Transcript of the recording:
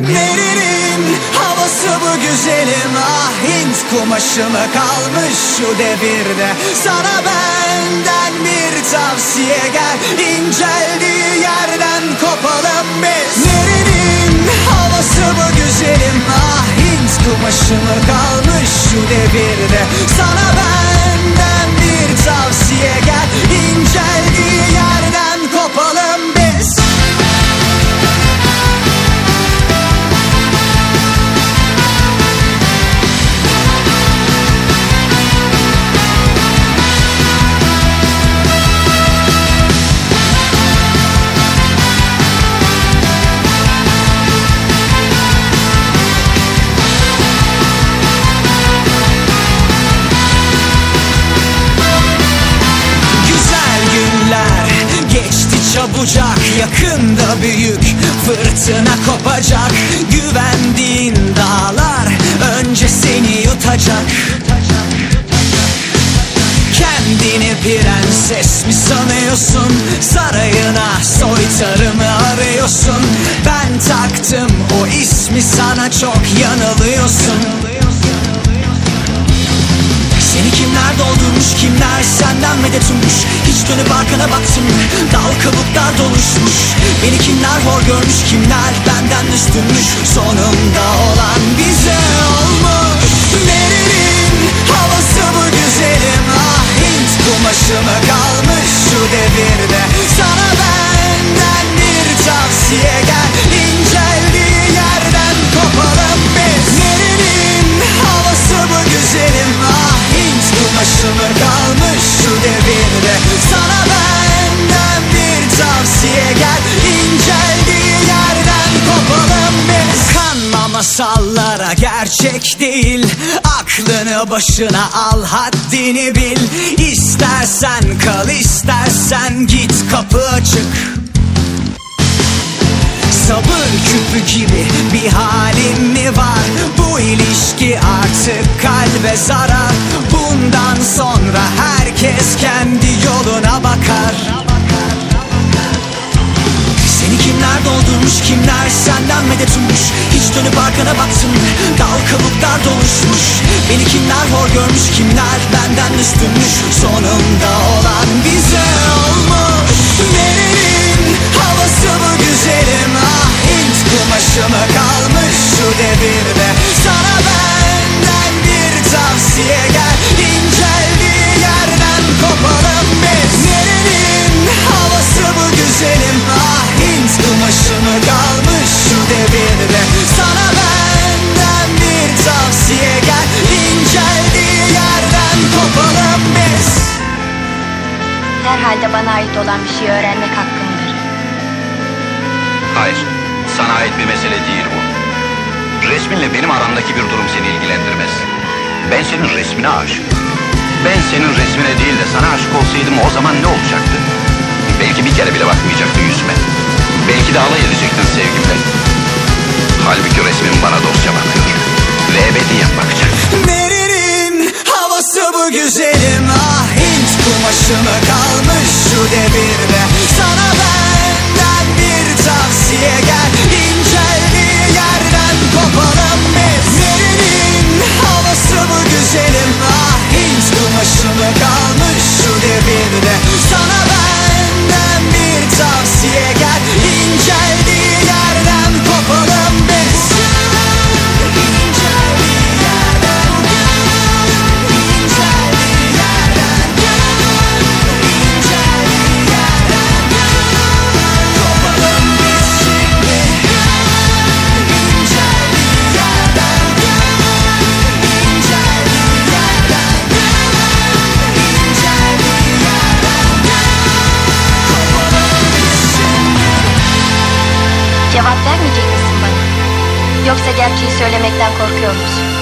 Nerinin havası bu güzelim? Ah Hint kumaşı mı kalmış şu devirde. Sana benden bir tavsiye gel İnceldiği yerden kopalım biz. Nerinin havası bu güzelim? Ah Hint kumaşı mı kalmış şu devirde. Sana benden bir tavsiye gel İnceldiği yerden fırtına kopacak. Güvendiğin dağlar önce seni yutacak. Kendini prenses mi sanıyorsun? Sarayına soytarımı arıyorsun? Ben taktım o ismi sana çok yanılıyorsun seni kimler doldurmuş kimler senden medet ummuş? Hiç dönüp arkana baktın mı? Dal kabuklar doluşmuş. Beni kimler hor görmüş kimler benden üstünmüş? Sonunda olan bize olmuş. Nerinin havası bu güzelim? Ah Hint kumaşı mı kalmış şu devirde gerçek değil. Aklını başına al haddini bil. İstersen kal istersen git kapı açık. Sabır küpü gibi bir halin mi var? Bu ilişki artık kalbe zarar. Bundan sonra herkes kendi yoluna bakar kimler senden medet ummuş? Hiç dönüp arkana baktın dal kabuklar doluşmuş. Beni kimler hor görmüş? Kimler benden üstünmüş? Sonunda olan bize olmuş. Nerenin havası bu güzelim? Ah Hint kumaşı mı kalmış şu devirde Herhalde bana ait olan bir şey öğrenmek hakkımdır. Hayır, sana ait bir mesele değil bu. Resminle benim aramdaki bir durum seni ilgilendirmez. Ben senin resmine aşığım. Ben senin resmine değil de sana aşık olsaydım o zaman ne olacaktı? Belki bir kere bile bakmayacaktın yüzüme. Belki de alay edecektin sevgimle. Halbuki resmin bana dosya bakıyor. Ve ebediyen bakacak. Nerenin havası bu güzelim Cevap vermeyecek misin bana? Yoksa gerçeği söylemekten korkuyor musun?